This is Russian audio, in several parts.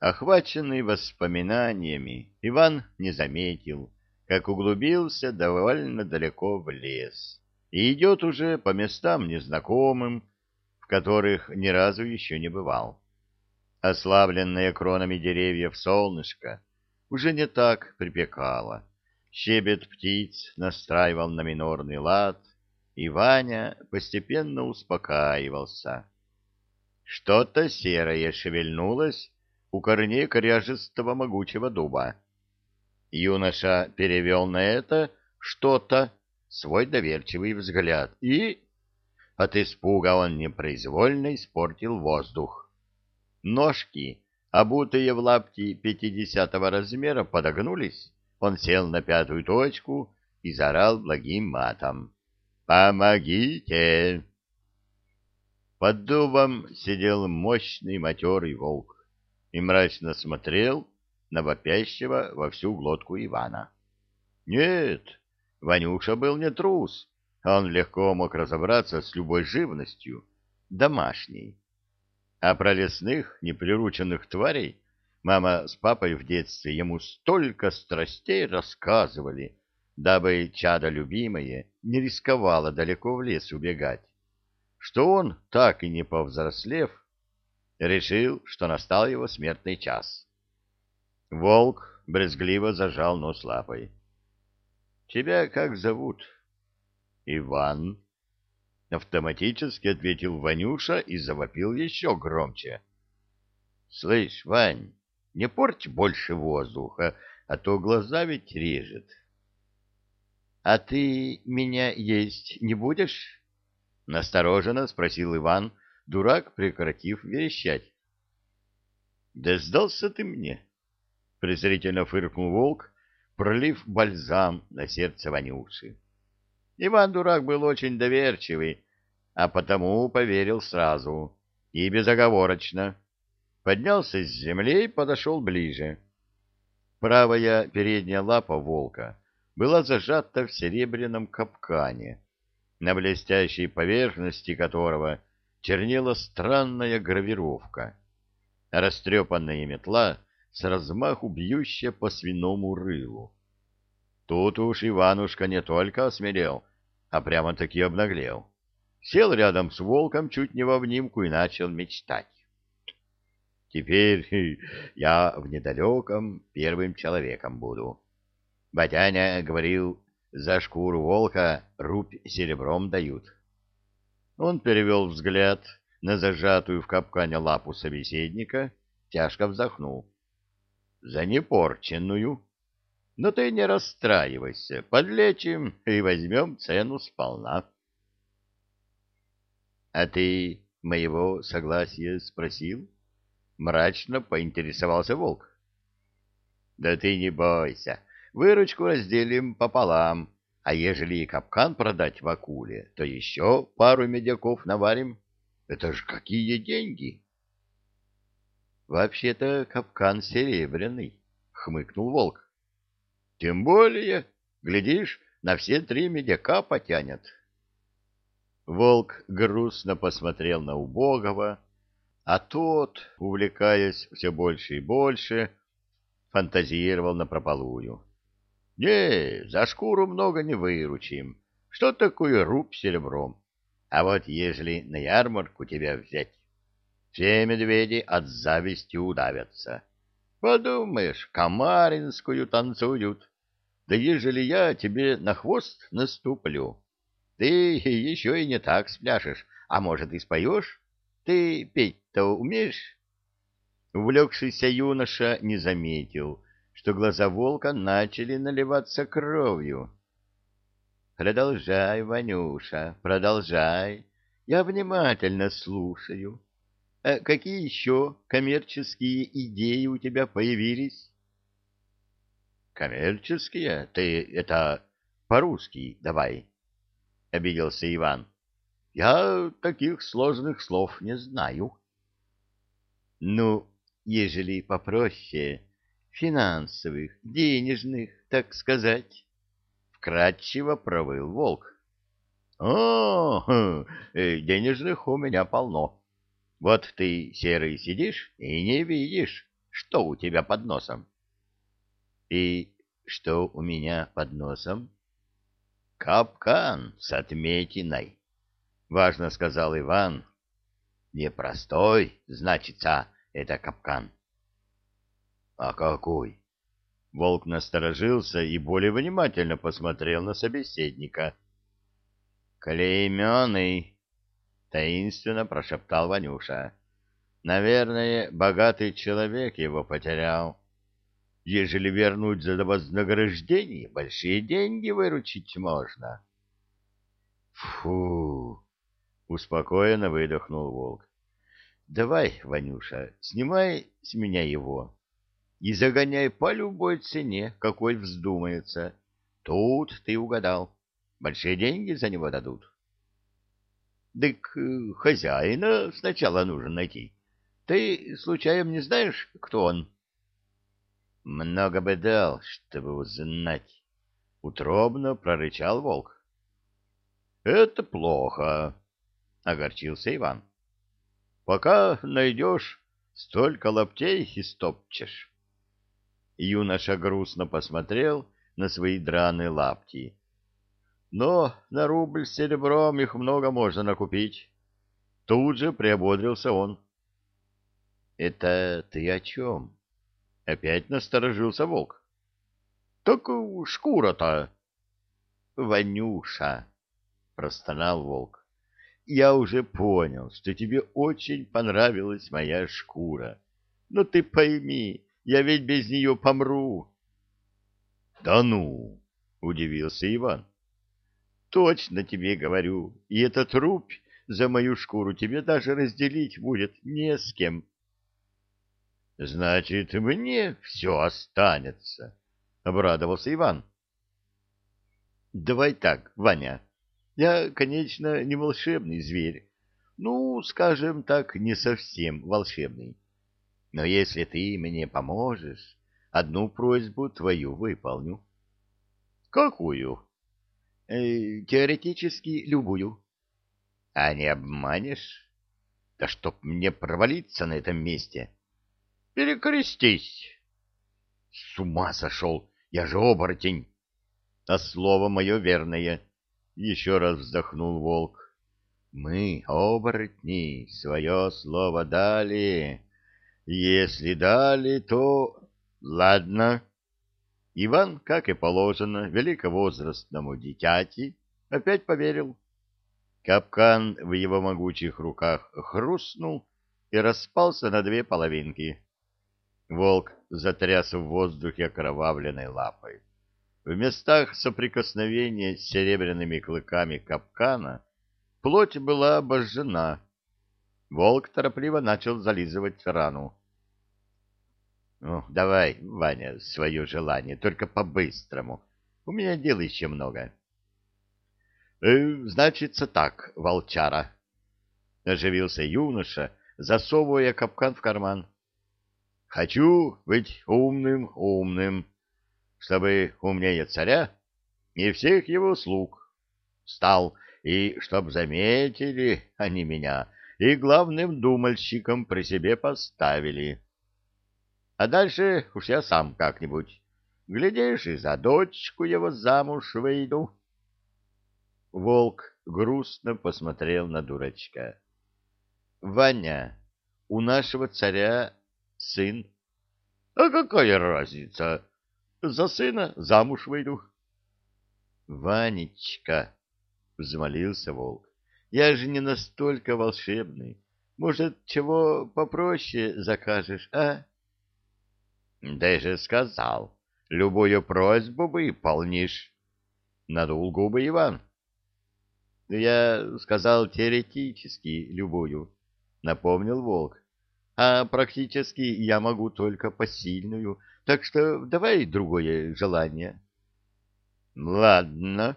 Охваченный воспоминаниями, Иван не заметил, как углубился довольно далеко в лес и идет уже по местам незнакомым, в которых ни разу еще не бывал. Ослабленное кронами деревьев солнышко уже не так припекало. Щебет птиц настраивал на минорный лад, и Ваня постепенно успокаивался. Что-то серое шевельнулось у корней коряжистого могучего дуба. Юноша перевел на это что-то свой доверчивый взгляд и... От испуга он непроизвольно испортил воздух. Ножки, обутые в лапти пятидесятого размера, подогнулись. Он сел на пятую точку и заорал благим матом. «Помогите!» Под дубом сидел мощный матерый волк и мрачно смотрел на вопящего во всю глотку Ивана. Нет, Ванюша был не трус, он легко мог разобраться с любой живностью, домашней. А про лесных, неприрученных тварей мама с папой в детстве ему столько страстей рассказывали, дабы чадо любимое не рисковало далеко в лес убегать, что он, так и не повзрослев, решил, что настал его смертный час. Волк брезгливо зажал нос лапой. — Тебя как зовут? — Иван. Автоматически ответил Ванюша и завопил еще громче. — Слышь, Вань, не порть больше воздуха, а то глаза ведь режет. — А ты меня есть не будешь? — настороженно спросил Иван, дурак, прекратив верещать. — Да сдался ты мне! — презрительно фыркнул волк, пролив бальзам на сердце Ванюши. Иван-дурак был очень доверчивый, а потому поверил сразу и безоговорочно. Поднялся с земли и подошел ближе. Правая передняя лапа волка была зажата в серебряном капкане, на блестящей поверхности которого чернела странная гравировка. Растрепанная метла — с размаху бьющая по свиному рылу. Тут уж Иванушка не только осмелел, а прямо-таки обнаглел. Сел рядом с волком чуть не в обнимку и начал мечтать. Теперь я в недалеком первым человеком буду. Батяня говорил, за шкуру волка рубь серебром дают. Он перевел взгляд на зажатую в капкане лапу собеседника, тяжко вздохнул за непорченную. Но ты не расстраивайся, подлечим и возьмем цену сполна. — А ты моего согласия спросил? — мрачно поинтересовался волк. — Да ты не бойся, выручку разделим пополам, а ежели и капкан продать в акуле, то еще пару медяков наварим. Это ж какие деньги! — Вообще-то капкан серебряный, хмыкнул волк. Тем более, глядишь, на все три медяка потянет. Волк грустно посмотрел на убогого, а тот, увлекаясь все больше и больше, фантазировал напропалую. — Не, за шкуру много не выручим. Что такое рубь серебром? А вот ежели на ярмарку тебя взять, все медведи от зависти удавятся. Подумаешь, Камаринскую танцуют. Да ежели я тебе на хвост наступлю, ты еще и не так спляшешь, а может и споешь? Ты петь-то умеешь? Увлекшийся юноша не заметил, что глаза волка начали наливаться кровью. Продолжай, Ванюша, продолжай. Я внимательно слушаю. А какие еще коммерческие идеи у тебя появились? Коммерческие? Ты это по-русски давай, — обиделся Иван. Я таких сложных слов не знаю. Ну, ежели попроще, финансовых, денежных, так сказать, — вкратчиво провыл волк. — О, э, денежных у меня полно. Вот ты, серый, сидишь и не видишь, что у тебя под носом? И что у меня под носом? Капкан с отметиной, важно сказал Иван. Непростой, значится, это капкан. А какой? Волк насторожился и более внимательно посмотрел на собеседника. «Клейменный!» — таинственно прошептал Ванюша. «Наверное, богатый человек его потерял. Ежели вернуть за вознаграждение, большие деньги выручить можно». «Фу!» — успокоенно выдохнул волк. «Давай, Ванюша, снимай с меня его и загоняй по любой цене, какой вздумается. Тут ты угадал. Большие деньги за него дадут. Так э, хозяина сначала нужно найти. Ты, случаем, не знаешь, кто он? Много бы дал, чтобы узнать. Утробно прорычал волк. Это плохо, огорчился Иван. Пока найдешь, столько лаптей истопчешь. Юноша грустно посмотрел на свои драные лапти. Но на рубль с серебром их много можно накупить. Тут же приободрился он. — Это ты о чем? — опять насторожился волк. — Так шкура-то. — Ванюша, — простонал волк, — я уже понял, что тебе очень понравилась моя шкура. Но ты пойми, я ведь без нее помру. — Да ну! — удивился Иван. — Точно тебе говорю, и этот рубь за мою шкуру тебе даже разделить будет не с кем. — Значит, мне все останется, — обрадовался Иван. — Давай так, Ваня. Я, конечно, не волшебный зверь. Ну, скажем так, не совсем волшебный. Но если ты мне поможешь, одну просьбу твою выполню. — Какую? Э, — Теоретически любую. — А не обманешь? — Да чтоб мне провалиться на этом месте. — Перекрестись. — С ума сошел, я же оборотень. — А слово мое верное. Еще раз вздохнул волк. — Мы, оборотни, свое слово дали. Если дали, то... Ладно. Иван, как и положено, великовозрастному дитяти, опять поверил. Капкан в его могучих руках хрустнул и распался на две половинки. Волк затряс в воздухе окровавленной лапой. В местах соприкосновения с серебряными клыками капкана плоть была обожжена. Волк торопливо начал зализывать рану. Ну, давай, Ваня, свое желание, только по-быстрому. У меня дел еще много. «Э, — Значится так, волчара, — оживился юноша, засовывая капкан в карман. — Хочу быть умным, умным, чтобы умнее царя и всех его слуг стал, и чтоб заметили они меня и главным думальщиком при себе поставили. — а дальше уж я сам как-нибудь. Глядишь, и за дочку его замуж выйду. Волк грустно посмотрел на дурачка. — Ваня, у нашего царя сын. — А какая разница? За сына замуж выйду. — Ванечка, — взмолился волк, — я же не настолько волшебный. Может, чего попроще закажешь, а? — даже сказал, любую просьбу выполнишь. Надул губы Иван. Я сказал теоретически любую, напомнил Волк. А практически я могу только посильную, так что давай другое желание. Ладно.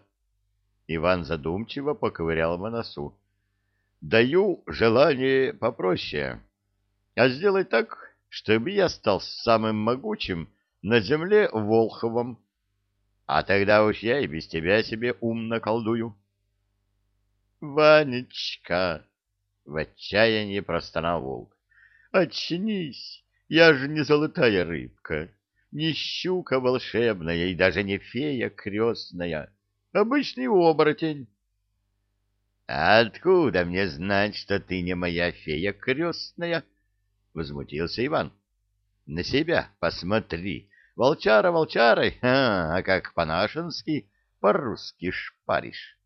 Иван задумчиво поковырял в носу. Даю желание попроще. А сделай так, чтобы я стал самым могучим на земле Волховом. А тогда уж я и без тебя себе ум наколдую. Ванечка! В отчаянии простонал волк. Очнись! Я же не золотая рыбка, не щука волшебная и даже не фея крестная, обычный оборотень. — Откуда мне знать, что ты не моя фея крестная? — возмутился Иван. — На себя посмотри. Волчара волчарой, а, как по-нашенски, по-русски шпаришь.